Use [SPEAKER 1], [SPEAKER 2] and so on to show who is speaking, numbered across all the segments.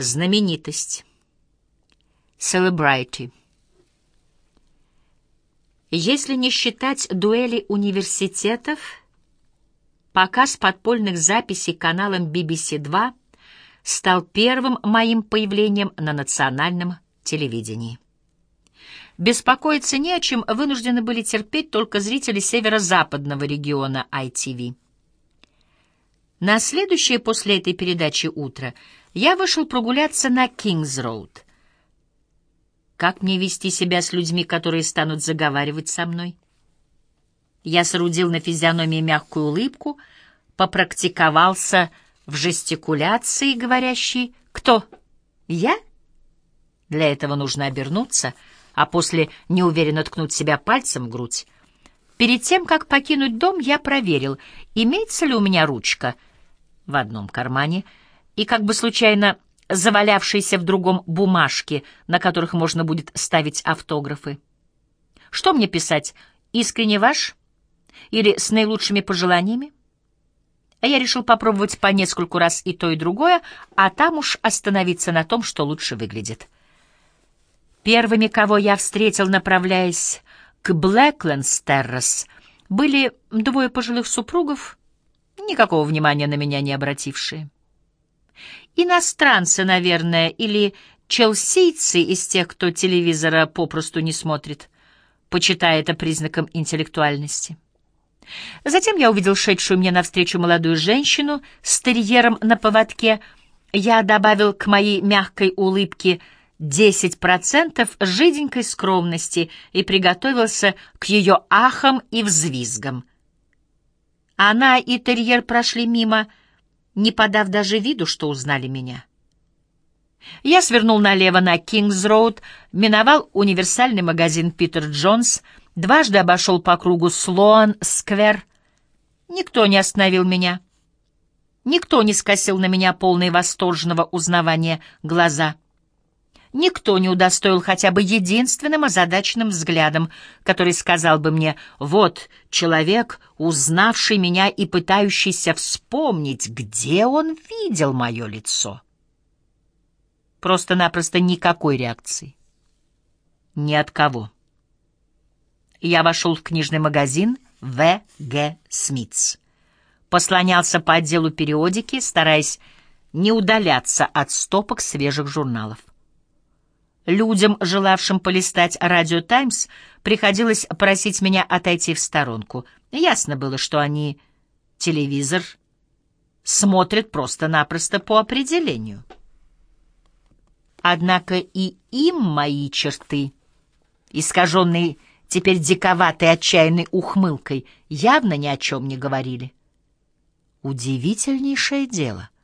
[SPEAKER 1] Знаменитость. Celebrity. Если не считать дуэли университетов, показ подпольных записей каналом BBC2 стал первым моим появлением на национальном телевидении. Беспокоиться не о чем вынуждены были терпеть только зрители северо-западного региона ITV. На следующее после этой передачи утро я вышел прогуляться на Кингс-Роуд. Как мне вести себя с людьми, которые станут заговаривать со мной? Я соорудил на физиономии мягкую улыбку, попрактиковался в жестикуляции, говорящей «Кто? Я?» Для этого нужно обернуться, а после неуверенно ткнуть себя пальцем в грудь. Перед тем, как покинуть дом, я проверил, имеется ли у меня ручка — в одном кармане и как бы случайно завалявшиеся в другом бумажки, на которых можно будет ставить автографы. Что мне писать? Искренне ваш? Или с наилучшими пожеланиями? А я решил попробовать по нескольку раз и то, и другое, а там уж остановиться на том, что лучше выглядит. Первыми, кого я встретил, направляясь к Блэклендс Террас, были двое пожилых супругов, никакого внимания на меня не обратившие. Иностранцы, наверное, или челсийцы из тех, кто телевизора попросту не смотрит, почитая это признаком интеллектуальности. Затем я увидел шедшую мне навстречу молодую женщину с терьером на поводке. Я добавил к моей мягкой улыбке десять процентов жиденькой скромности и приготовился к ее ахам и взвизгам — она и терьер прошли мимо, не подав даже виду, что узнали меня. Я свернул налево на Кингс-Роуд, миновал универсальный магазин «Питер Джонс», дважды обошел по кругу Слоан-сквер. Никто не остановил меня. Никто не скосил на меня полные восторженного узнавания глаза — Никто не удостоил хотя бы единственным озадаченным взглядом, который сказал бы мне «Вот человек, узнавший меня и пытающийся вспомнить, где он видел мое лицо». Просто-напросто никакой реакции. Ни от кого. Я вошел в книжный магазин В. Г. Смитс. Послонялся по отделу периодики, стараясь не удаляться от стопок свежих журналов. Людям, желавшим полистать «Радио Таймс», приходилось просить меня отойти в сторонку. Ясно было, что они телевизор смотрят просто-напросто по определению. Однако и им мои черты, искаженные теперь диковатой отчаянной ухмылкой, явно ни о чем не говорили. Удивительнейшее дело —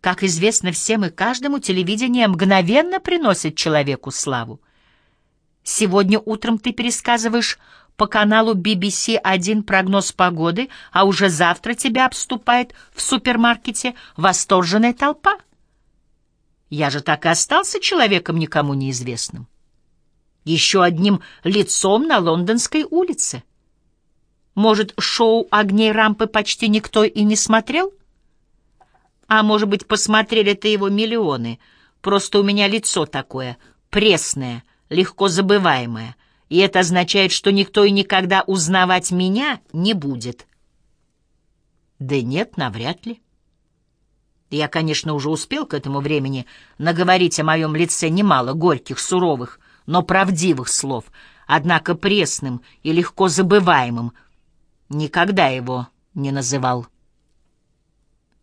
[SPEAKER 1] как известно всем и каждому, телевидение мгновенно приносит человеку славу. Сегодня утром ты пересказываешь по каналу BBC один прогноз погоды, а уже завтра тебя обступает в супермаркете восторженная толпа. Я же так и остался человеком никому неизвестным. Еще одним лицом на лондонской улице. Может, шоу «Огней рампы» почти никто и не смотрел? А может быть, посмотрели-то его миллионы. Просто у меня лицо такое, пресное, легко забываемое. И это означает, что никто и никогда узнавать меня не будет. Да нет, навряд ли. Я, конечно, уже успел к этому времени наговорить о моем лице немало горьких, суровых, но правдивых слов, однако пресным и легко забываемым. Никогда его не называл.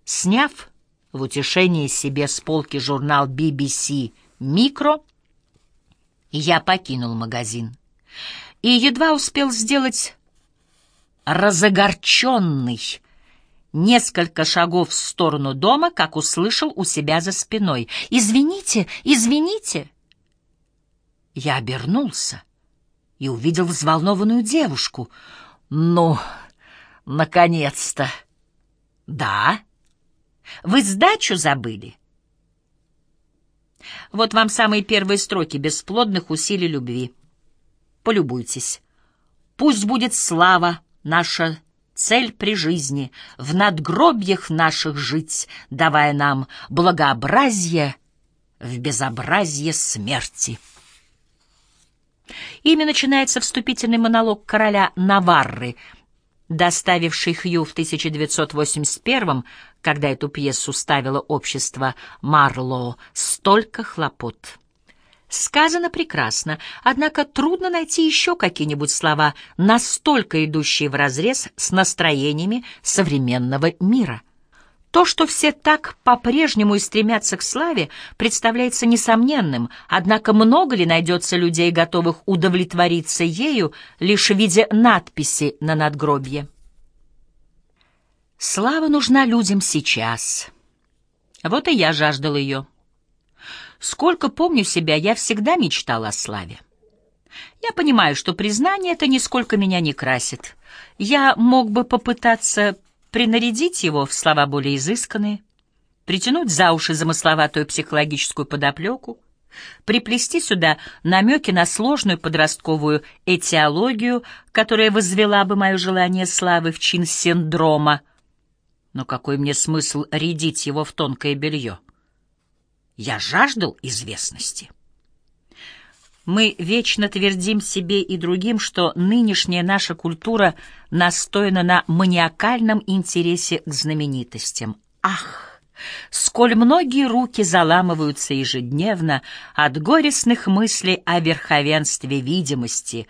[SPEAKER 1] Сняв в утешении себе с полки журнал BBC «Микро», я покинул магазин и едва успел сделать разогорченный несколько шагов в сторону дома, как услышал у себя за спиной «Извините, извините!» Я обернулся и увидел взволнованную девушку. «Ну, наконец-то!» «Да?» Вы сдачу забыли? Вот вам самые первые строки бесплодных усилий любви. Полюбуйтесь. Пусть будет слава наша цель при жизни, в надгробьях наших жить, давая нам благообразие в безобразие смерти. Ими начинается вступительный монолог короля Наварры, доставивший Хью в 1981 когда эту пьесу ставило общество Марло, столько хлопот. Сказано прекрасно, однако трудно найти еще какие-нибудь слова, настолько идущие вразрез с настроениями современного мира. То, что все так по-прежнему и стремятся к славе, представляется несомненным, однако много ли найдется людей, готовых удовлетвориться ею лишь в виде надписи на надгробье? Слава нужна людям сейчас. Вот и я жаждал ее. Сколько помню себя, я всегда мечтал о славе. Я понимаю, что признание это нисколько меня не красит. Я мог бы попытаться принарядить его в слова более изысканные, притянуть за уши замысловатую психологическую подоплеку, приплести сюда намеки на сложную подростковую этиологию, которая возвела бы мое желание славы в чин синдрома. Но какой мне смысл рядить его в тонкое белье? Я жаждал известности. Мы вечно твердим себе и другим, что нынешняя наша культура настоена на маниакальном интересе к знаменитостям. Ах! Сколь многие руки заламываются ежедневно от горестных мыслей о верховенстве видимости,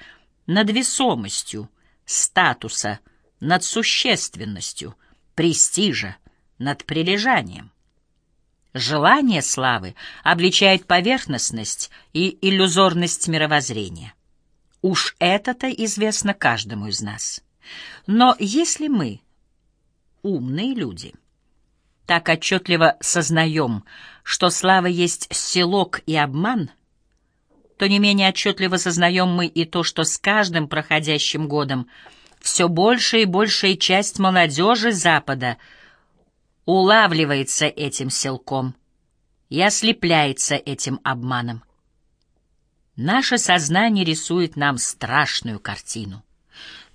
[SPEAKER 1] над весомостью, статуса, над существенностью, престижа, над прилежанием. Желание славы обличает поверхностность и иллюзорность мировоззрения. Уж это-то известно каждому из нас. Но если мы, умные люди, так отчетливо сознаем, что слава есть селок и обман, то не менее отчетливо сознаем мы и то, что с каждым проходящим годом все большая и большая часть молодежи Запада — улавливается этим селком и ослепляется этим обманом. Наше сознание рисует нам страшную картину.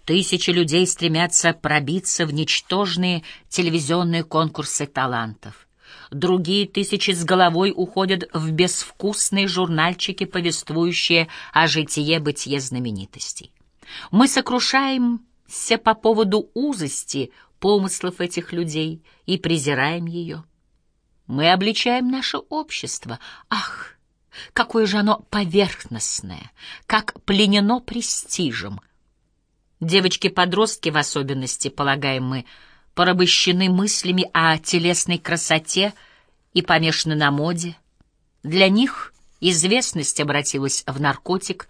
[SPEAKER 1] Тысячи людей стремятся пробиться в ничтожные телевизионные конкурсы талантов. Другие тысячи с головой уходят в безвкусные журнальчики, повествующие о житие-бытие знаменитостей. Мы сокрушаемся по поводу узости помыслов этих людей и презираем ее. Мы обличаем наше общество. Ах, какое же оно поверхностное, как пленено престижем. Девочки-подростки в особенности, полагаем мы, порабощены мыслями о телесной красоте и помешаны на моде. Для них известность обратилась в наркотик,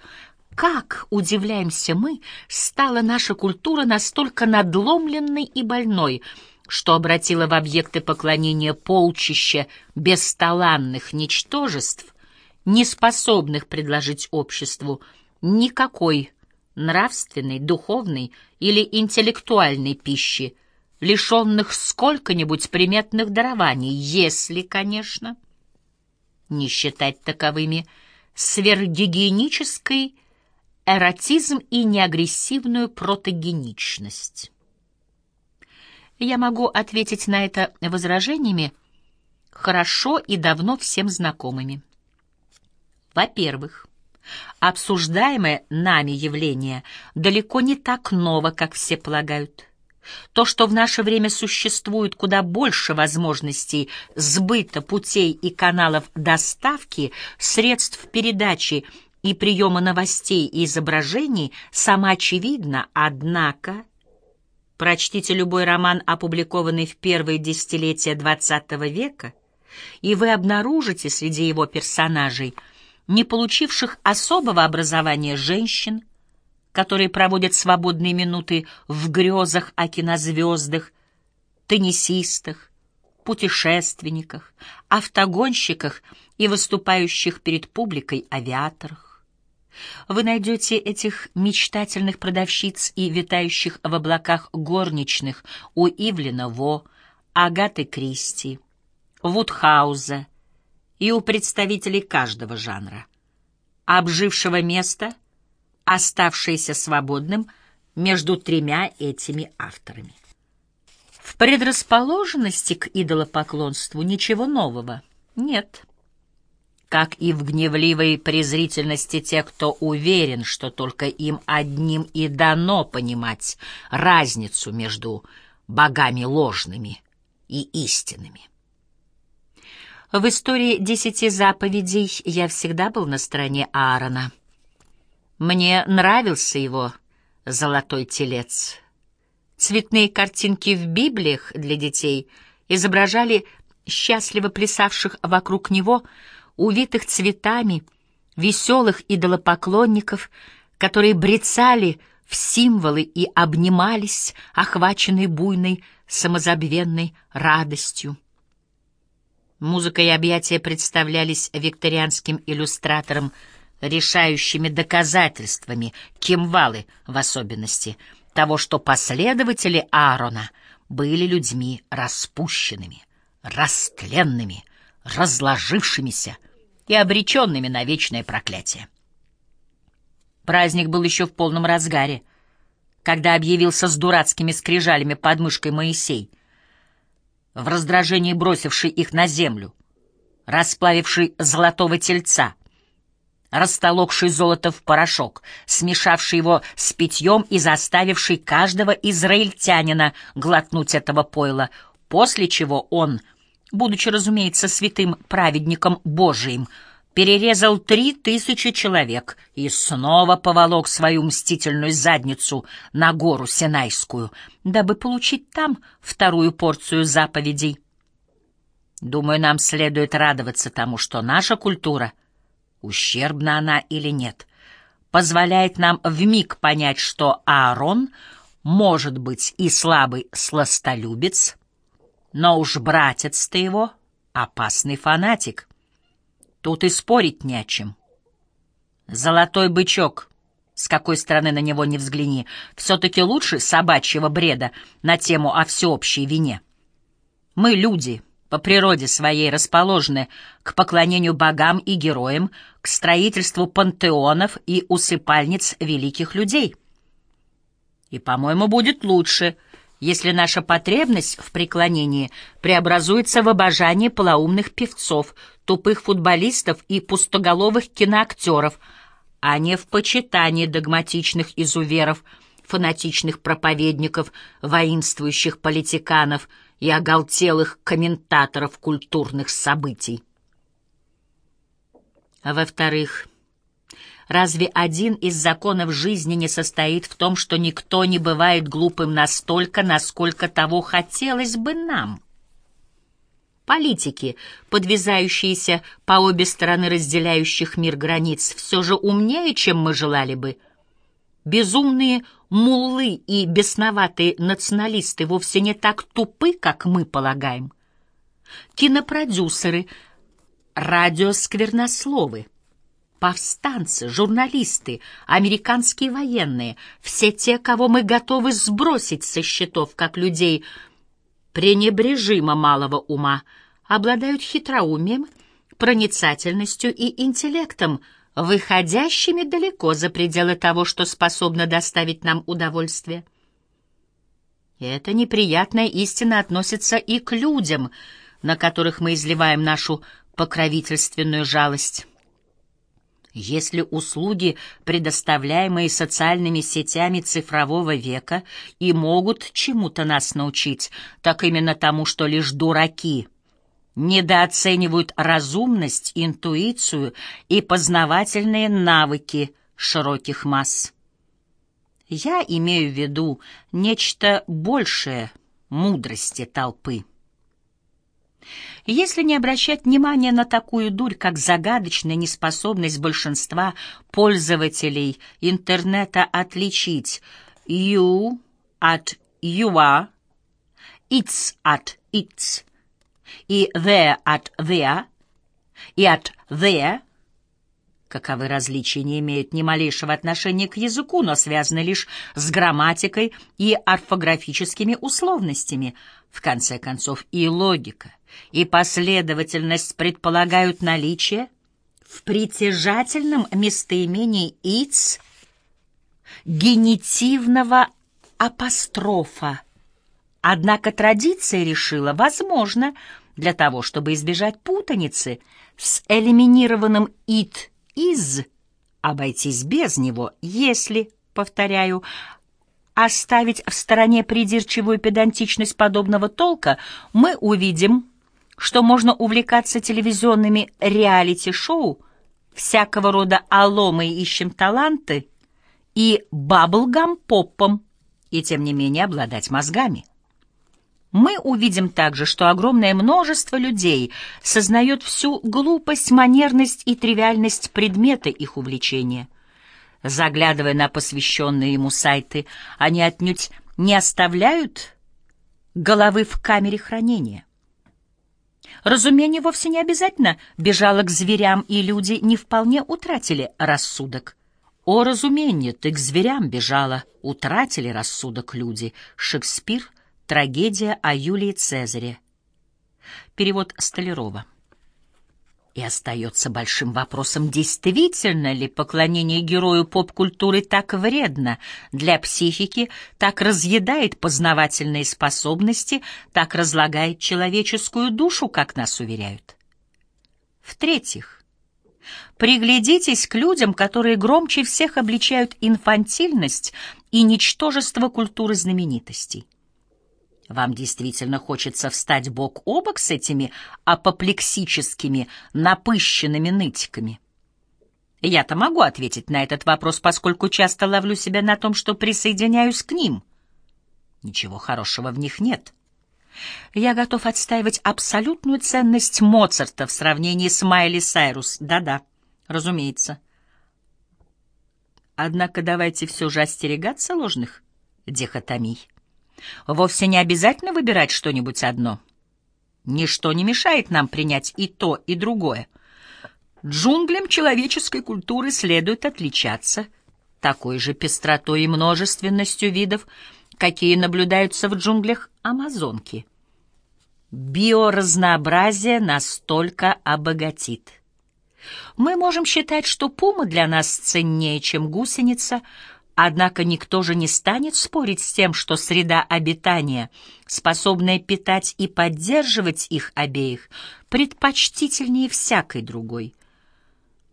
[SPEAKER 1] как, удивляемся мы, стала наша культура настолько надломленной и больной, что обратила в объекты поклонения полчища бесталанных ничтожеств, не способных предложить обществу никакой нравственной, духовной или интеллектуальной пищи, лишенных сколько-нибудь приметных дарований, если, конечно, не считать таковыми сверхгигиенической эротизм и неагрессивную протогеничность. Я могу ответить на это возражениями, хорошо и давно всем знакомыми. Во-первых, обсуждаемое нами явление далеко не так ново, как все полагают. То, что в наше время существует куда больше возможностей сбыта путей и каналов доставки, средств передачи и приема новостей и изображений самоочевидно, однако... Прочтите любой роман, опубликованный в первые десятилетия XX века, и вы обнаружите среди его персонажей не получивших особого образования женщин, которые проводят свободные минуты в грезах о кинозвездах, теннисистах, путешественниках, автогонщиках и выступающих перед публикой авиаторах. Вы найдете этих мечтательных продавщиц и витающих в облаках горничных у Ивлина Во, Агаты Кристи, Вудхауза и у представителей каждого жанра. Обжившего место, оставшееся свободным между тремя этими авторами. В предрасположенности к идолопоклонству ничего нового нет. Как и в гневливой презрительности тех, кто уверен, что только им одним и дано понимать разницу между богами ложными и истинными. В истории десяти заповедей я всегда был на стороне Аарона. Мне нравился его золотой телец. Цветные картинки в Библиях для детей изображали счастливо плясавших вокруг него, увитых цветами, веселых идолопоклонников, которые брецали в символы и обнимались, охваченные буйной, самозабвенной радостью. Музыка и объятия представлялись викторианским иллюстраторам решающими доказательствами, кимвалы в особенности, того, что последователи Аарона были людьми распущенными, растленными, разложившимися и обреченными на вечное проклятие. Праздник был еще в полном разгаре, когда объявился с дурацкими скрижалями под мышкой Моисей — в раздражении бросивший их на землю, расплавивший золотого тельца, растолокший золото в порошок, смешавший его с питьем и заставивший каждого израильтянина глотнуть этого пойла, после чего он, будучи, разумеется, святым праведником Божиим, перерезал три тысячи человек и снова поволок свою мстительную задницу на гору Синайскую, дабы получить там вторую порцию заповедей. Думаю, нам следует радоваться тому, что наша культура, ущербна она или нет, позволяет нам вмиг понять, что Аарон может быть и слабый сластолюбец, но уж братец-то его опасный фанатик. Тут и спорить не о чем. Золотой бычок, с какой стороны на него не взгляни, все-таки лучше собачьего бреда на тему о всеобщей вине. Мы, люди, по природе своей расположены к поклонению богам и героям, к строительству пантеонов и усыпальниц великих людей. И, по-моему, будет лучше — если наша потребность в преклонении преобразуется в обожание полоумных певцов, тупых футболистов и пустоголовых киноактеров, а не в почитании догматичных изуверов, фанатичных проповедников, воинствующих политиканов и оголтелых комментаторов культурных событий. Во-вторых, Разве один из законов жизни не состоит в том, что никто не бывает глупым настолько, насколько того хотелось бы нам? Политики, подвязающиеся по обе стороны разделяющих мир границ, все же умнее, чем мы желали бы. Безумные муллы и бесноватые националисты вовсе не так тупы, как мы полагаем. Кинопродюсеры, радиосквернословы — повстанцы, журналисты, американские военные, все те, кого мы готовы сбросить со счетов, как людей пренебрежимо малого ума, обладают хитроумием, проницательностью и интеллектом, выходящими далеко за пределы того, что способно доставить нам удовольствие. И эта неприятная истина относится и к людям, на которых мы изливаем нашу покровительственную жалость. Если услуги, предоставляемые социальными сетями цифрового века, и могут чему-то нас научить, так именно тому, что лишь дураки недооценивают разумность, интуицию и познавательные навыки широких масс. Я имею в виду нечто большее мудрости толпы. Если не обращать внимания на такую дурь, как загадочная неспособность большинства пользователей интернета отличить «you» от «you are», «it's» от «it's» и «there» от «there» и от «there», каковы различия не имеют ни малейшего отношения к языку, но связаны лишь с грамматикой и орфографическими условностями, в конце концов и логика и последовательность предполагают наличие в притяжательном местоимении «иц» генитивного апострофа. Однако традиция решила, возможно, для того, чтобы избежать путаницы с элиминированным «it» «из», обойтись без него, если, повторяю, оставить в стороне придирчивую педантичность подобного толка, мы увидим, что можно увлекаться телевизионными реалити-шоу, всякого рода «Алло, мы ищем таланты» и баблгам-попом, и тем не менее обладать мозгами. Мы увидим также, что огромное множество людей сознает всю глупость, манерность и тривиальность предмета их увлечения. Заглядывая на посвященные ему сайты, они отнюдь не оставляют головы в камере хранения. Разумение вовсе не обязательно бежало к зверям, и люди не вполне утратили рассудок. О, разумение, ты к зверям бежала, утратили рассудок люди. Шекспир — Трагедия о Юлии Цезаре. Перевод Столярова. И остается большим вопросом, действительно ли поклонение герою поп-культуры так вредно для психики, так разъедает познавательные способности, так разлагает человеческую душу, как нас уверяют. В-третьих, приглядитесь к людям, которые громче всех обличают инфантильность и ничтожество культуры знаменитостей. Вам действительно хочется встать бок о бок с этими апоплексическими, напыщенными нытиками? Я-то могу ответить на этот вопрос, поскольку часто ловлю себя на том, что присоединяюсь к ним. Ничего хорошего в них нет. Я готов отстаивать абсолютную ценность Моцарта в сравнении с Майли Сайрус. Да-да, разумеется. Однако давайте все же остерегаться ложных дихотомий. Вовсе не обязательно выбирать что-нибудь одно. Ничто не мешает нам принять и то, и другое. Джунглям человеческой культуры следует отличаться такой же пестротой и множественностью видов, какие наблюдаются в джунглях Амазонки. Биоразнообразие настолько обогатит. Мы можем считать, что пума для нас ценнее, чем гусеница, Однако никто же не станет спорить с тем, что среда обитания, способная питать и поддерживать их обеих, предпочтительнее всякой другой.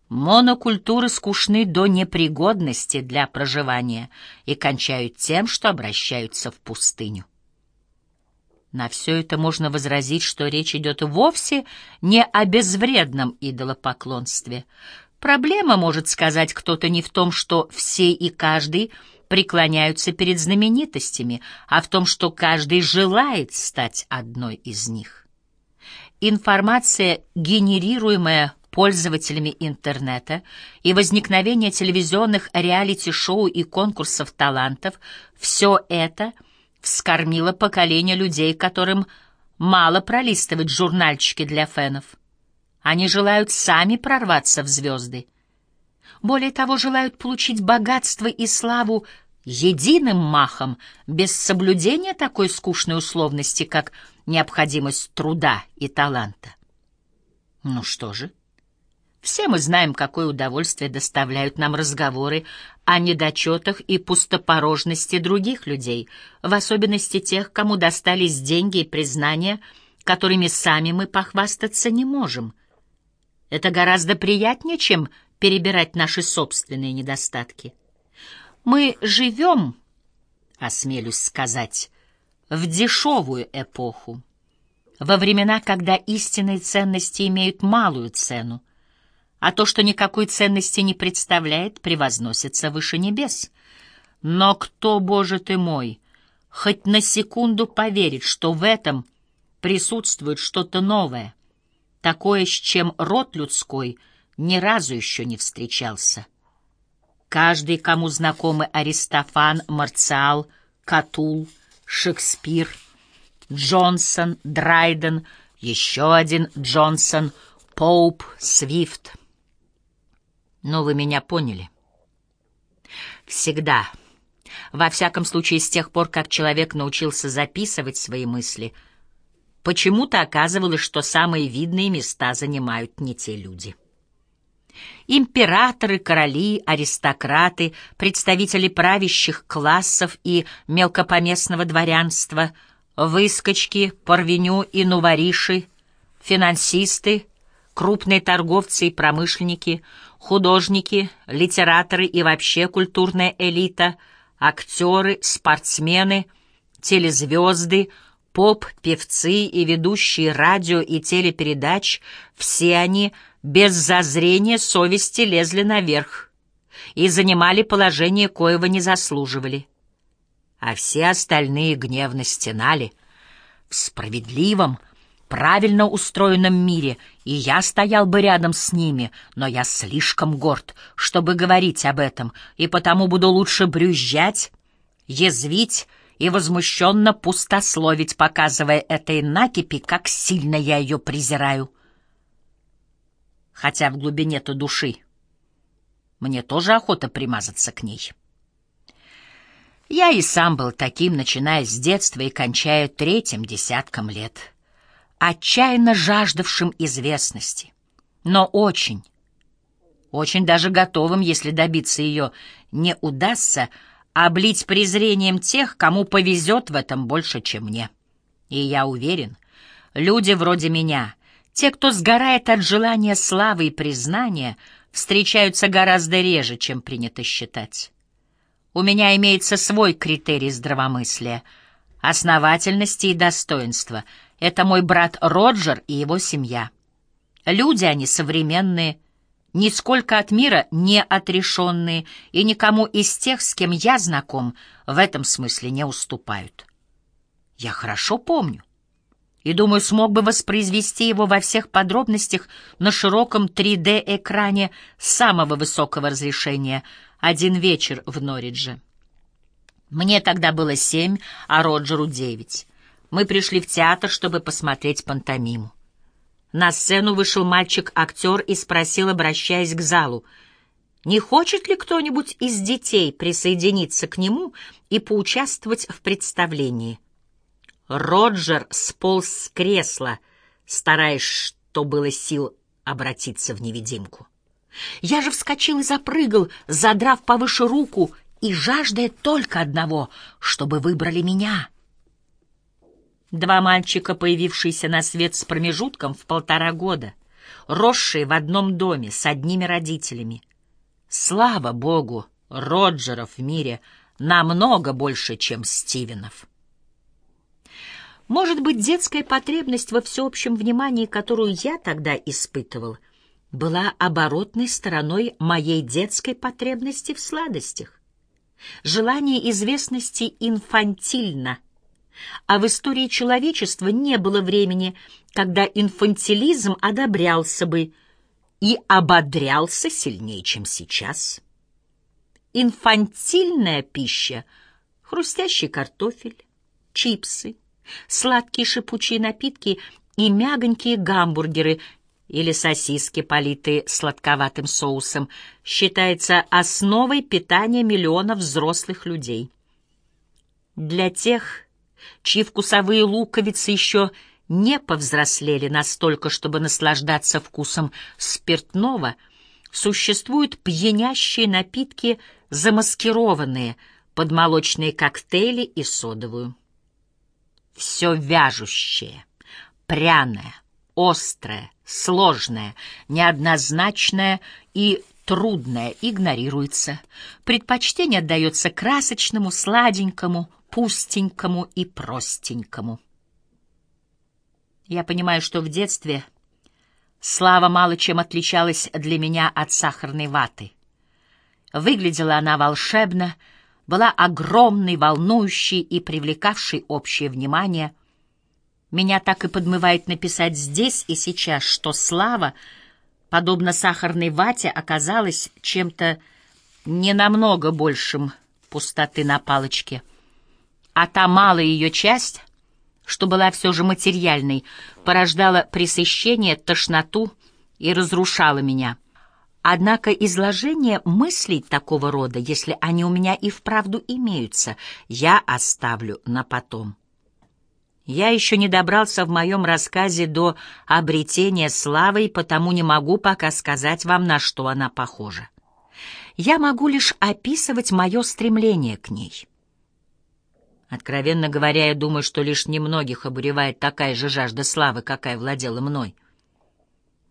[SPEAKER 1] Монокультуры скучны до непригодности для проживания и кончают тем, что обращаются в пустыню. На все это можно возразить, что речь идет вовсе не о безвредном идолопоклонстве — Проблема, может сказать кто-то, не в том, что все и каждый преклоняются перед знаменитостями, а в том, что каждый желает стать одной из них. Информация, генерируемая пользователями интернета, и возникновение телевизионных реалити-шоу и конкурсов талантов — все это вскормило поколение людей, которым мало пролистывать журнальчики для фенов. Они желают сами прорваться в звезды. Более того, желают получить богатство и славу единым махом, без соблюдения такой скучной условности, как необходимость труда и таланта. Ну что же? Все мы знаем, какое удовольствие доставляют нам разговоры о недочетах и пустопорожности других людей, в особенности тех, кому достались деньги и признания, которыми сами мы похвастаться не можем — это гораздо приятнее, чем перебирать наши собственные недостатки. Мы живем, осмелюсь сказать, в дешевую эпоху, во времена, когда истинные ценности имеют малую цену, а то, что никакой ценности не представляет, превозносится выше небес. Но кто, Боже ты мой, хоть на секунду поверит, что в этом присутствует что-то новое, такое, с чем род людской ни разу еще не встречался. Каждый, кому знакомы Аристофан, Марциал, Катул, Шекспир, Джонсон, Драйден, еще один Джонсон, Поуп, Свифт. Но вы меня поняли. Всегда, во всяком случае с тех пор, как человек научился записывать свои мысли — Почему-то оказывалось, что самые видные места занимают не те люди. Императоры, короли, аристократы, представители правящих классов и мелкопоместного дворянства, выскочки, порвеню и нувориши, финансисты, крупные торговцы и промышленники, художники, литераторы и вообще культурная элита, актеры, спортсмены, телезвезды, поп-певцы и ведущие радио и телепередач, все они без зазрения совести лезли наверх и занимали положение, коего не заслуживали. А все остальные гневно стенали. В справедливом, правильно устроенном мире, и я стоял бы рядом с ними, но я слишком горд, чтобы говорить об этом, и потому буду лучше брюзжать, язвить и возмущенно пустословить, показывая этой накипи, как сильно я ее презираю. Хотя в глубине-то души мне тоже охота примазаться к ней. Я и сам был таким, начиная с детства и кончая третьим десятком лет отчаянно жаждавшим известности, но очень, очень даже готовым, если добиться ее не удастся, облить презрением тех, кому повезет в этом больше, чем мне. И я уверен, люди вроде меня, те, кто сгорает от желания славы и признания, встречаются гораздо реже, чем принято считать. У меня имеется свой критерий здравомыслия, основательности и достоинства — это мой брат Роджер и его семья. Люди они современные, нисколько от мира не отрешенные, и никому из тех, с кем я знаком, в этом смысле не уступают. Я хорошо помню. И, думаю, смог бы воспроизвести его во всех подробностях на широком 3D-экране самого высокого разрешения один вечер в Норридже. Мне тогда было семь, а Роджеру девять. Мы пришли в театр, чтобы посмотреть пантомиму. На сцену вышел мальчик-актер и спросил, обращаясь к залу, не хочет ли кто-нибудь из детей присоединиться к нему и поучаствовать в представлении. Роджер сполз с кресла, стараясь, что было сил, обратиться в невидимку. Я же вскочил и запрыгал, задрав повыше руку и жаждая только одного, чтобы выбрали меня — Два мальчика, появившиеся на свет с промежутком в полтора года, росшие в одном доме с одними родителями. Слава богу, Роджеров в мире намного больше, чем Стивенов. Может быть, детская потребность во всеобщем внимании, которую я тогда испытывал, была оборотной стороной моей детской потребности в сладостях. Желание известности инфантильно — а в истории человечества не было времени, когда инфантилизм одобрялся бы и ободрялся сильнее, чем сейчас. Инфантильная пища — хрустящий картофель, чипсы, сладкие шипучие напитки и мягонькие гамбургеры или сосиски, политые сладковатым соусом, считается основой питания миллионов взрослых людей. Для тех, чьи вкусовые луковицы еще не повзрослели настолько, чтобы наслаждаться вкусом спиртного, существуют пьянящие напитки, замаскированные под молочные коктейли и содовую. Все вяжущее, пряное, острое, сложное, неоднозначное и трудное игнорируется. Предпочтение отдается красочному, сладенькому, пустенькому и простенькому. Я понимаю, что в детстве слава мало чем отличалась для меня от сахарной ваты. Выглядела она волшебно, была огромной, волнующей и привлекавшей общее внимание. Меня так и подмывает написать здесь и сейчас, что слава, подобно сахарной вате, оказалась чем-то не намного большим пустоты на палочке — а та малая ее часть, что была все же материальной, порождала пресыщение, тошноту и разрушала меня. Однако изложение мыслей такого рода, если они у меня и вправду имеются, я оставлю на потом. Я еще не добрался в моем рассказе до обретения славы, и потому не могу пока сказать вам, на что она похожа. Я могу лишь описывать мое стремление к ней. Откровенно говоря, я думаю, что лишь немногих обуревает такая же жажда славы, какая владела мной.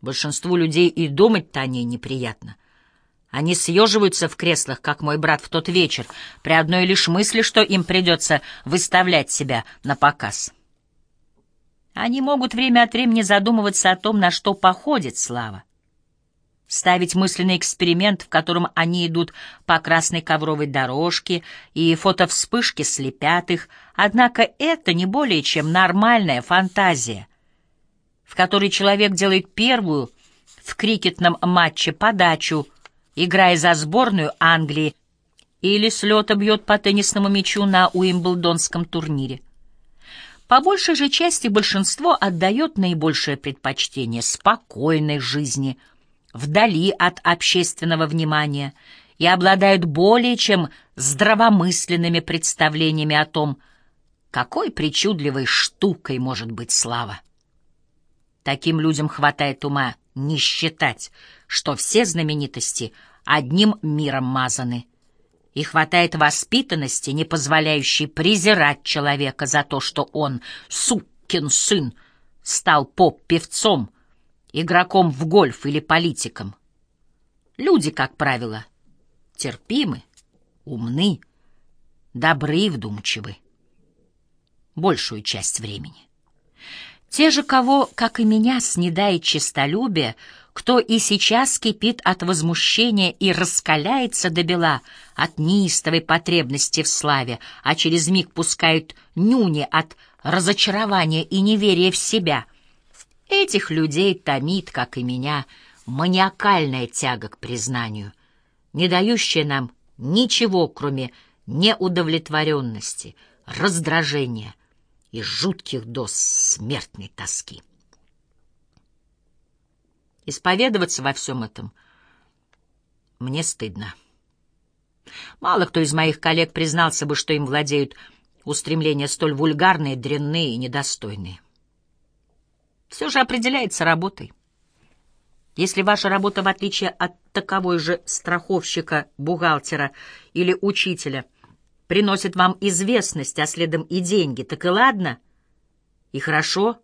[SPEAKER 1] Большинству людей и думать-то о ней неприятно. Они съеживаются в креслах, как мой брат в тот вечер, при одной лишь мысли, что им придется выставлять себя на показ. Они могут время от времени задумываться о том, на что походит слава ставить мысленный эксперимент, в котором они идут по красной ковровой дорожке, и фотовспышки слепят их, однако это не более чем нормальная фантазия, в которой человек делает первую в крикетном матче подачу, играя за сборную Англии, или с бьет по теннисному мячу на Уимблдонском турнире. По большей же части большинство отдает наибольшее предпочтение спокойной жизни – вдали от общественного внимания и обладают более чем здравомысленными представлениями о том, какой причудливой штукой может быть слава. Таким людям хватает ума не считать, что все знаменитости одним миром мазаны, и хватает воспитанности, не позволяющей презирать человека за то, что он, сукин сын, стал поп-певцом, игроком в гольф или политиком. Люди, как правило, терпимы, умны, добры и вдумчивы. Большую часть времени. Те же, кого, как и меня, снедает честолюбие, кто и сейчас кипит от возмущения и раскаляется до бела от неистовой потребности в славе, а через миг пускают нюни от разочарования и неверия в себя — Этих людей томит, как и меня, маниакальная тяга к признанию, не дающая нам ничего, кроме неудовлетворенности, раздражения и жутких доз смертной тоски. Исповедоваться во всем этом мне стыдно. Мало кто из моих коллег признался бы, что им владеют устремления столь вульгарные, дрянные и недостойные все же определяется работой. Если ваша работа, в отличие от таковой же страховщика, бухгалтера или учителя, приносит вам известность, а следом и деньги, так и ладно, и хорошо.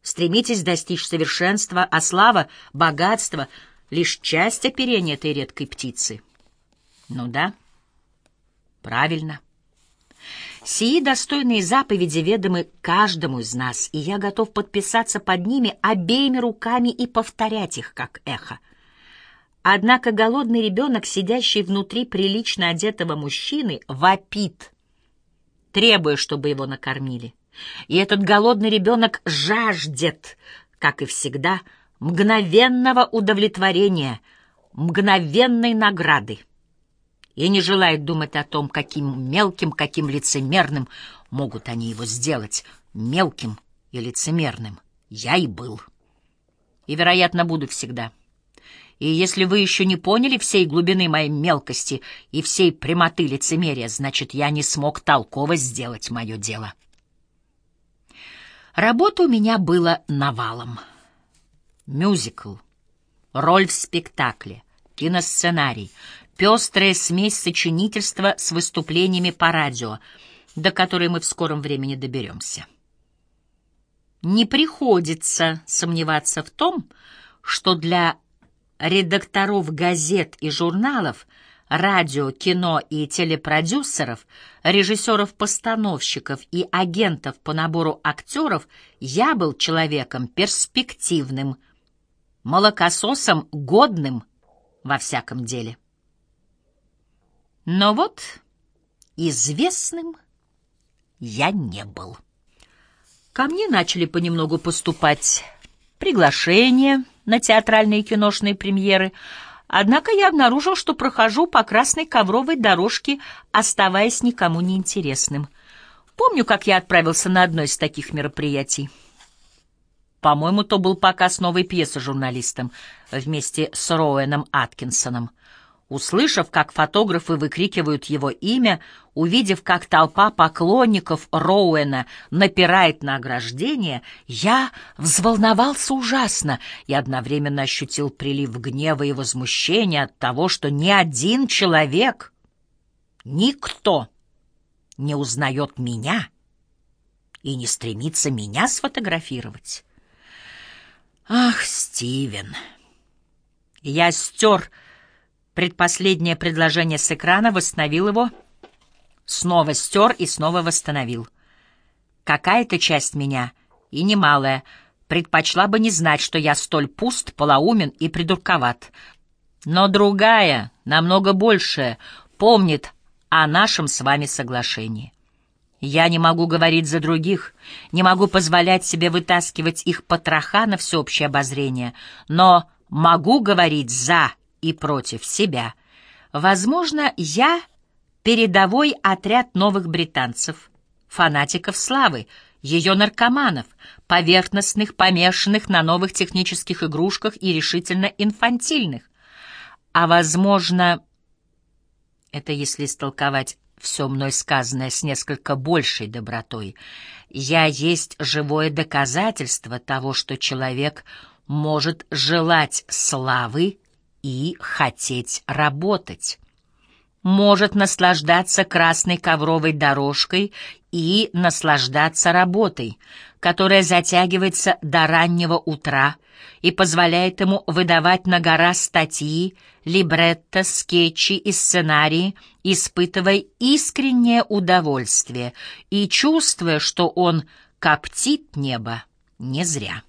[SPEAKER 1] Стремитесь достичь совершенства, а слава, богатство — лишь часть оперения этой редкой птицы. Ну да, правильно. Сии достойные заповеди ведомы каждому из нас, и я готов подписаться под ними обеими руками и повторять их, как эхо. Однако голодный ребенок, сидящий внутри прилично одетого мужчины, вопит, требуя, чтобы его накормили. И этот голодный ребенок жаждет, как и всегда, мгновенного удовлетворения, мгновенной награды и не желает думать о том, каким мелким, каким лицемерным могут они его сделать, мелким и лицемерным. Я и был. И, вероятно, буду всегда. И если вы еще не поняли всей глубины моей мелкости и всей прямоты лицемерия, значит, я не смог толково сделать мое дело. Работа у меня была навалом. Мюзикл, роль в спектакле, киносценарий — пестрая смесь сочинительства с выступлениями по радио, до которой мы в скором времени доберемся. Не приходится сомневаться в том, что для редакторов газет и журналов, радио, кино и телепродюсеров, режиссеров-постановщиков и агентов по набору актеров я был человеком перспективным, молокососом годным во всяком деле. Но вот известным я не был. Ко мне начали понемногу поступать приглашения на театральные и киношные премьеры, однако я обнаружил, что прохожу по красной ковровой дорожке, оставаясь никому не интересным. Помню, как я отправился на одно из таких мероприятий. По-моему, то был показ новой пьесы журналистам вместе с Роуэном Аткинсоном — Услышав, как фотографы выкрикивают его имя, увидев, как толпа поклонников Роуэна напирает на ограждение, я взволновался ужасно и одновременно ощутил прилив гнева и возмущения от того, что ни один человек, никто не узнает меня и не стремится меня сфотографировать. Ах, Стивен! Я стер предпоследнее предложение с экрана, восстановил его, снова стер и снова восстановил. Какая-то часть меня, и немалая, предпочла бы не знать, что я столь пуст, полоумен и придурковат. Но другая, намного большая, помнит о нашем с вами соглашении. Я не могу говорить за других, не могу позволять себе вытаскивать их потроха на всеобщее обозрение, но могу говорить за и против себя. Возможно, я передовой отряд новых британцев, фанатиков славы, ее наркоманов, поверхностных, помешанных на новых технических игрушках и решительно инфантильных. А, возможно, это если истолковать все мной сказанное с несколько большей добротой, я есть живое доказательство того, что человек может желать славы и хотеть работать может наслаждаться красной ковровой дорожкой и наслаждаться работой, которая затягивается до раннего утра и позволяет ему выдавать на гора статьи, либретто, скетчи и сценарии, испытывая искреннее удовольствие и чувствуя, что он коптит небо не зря.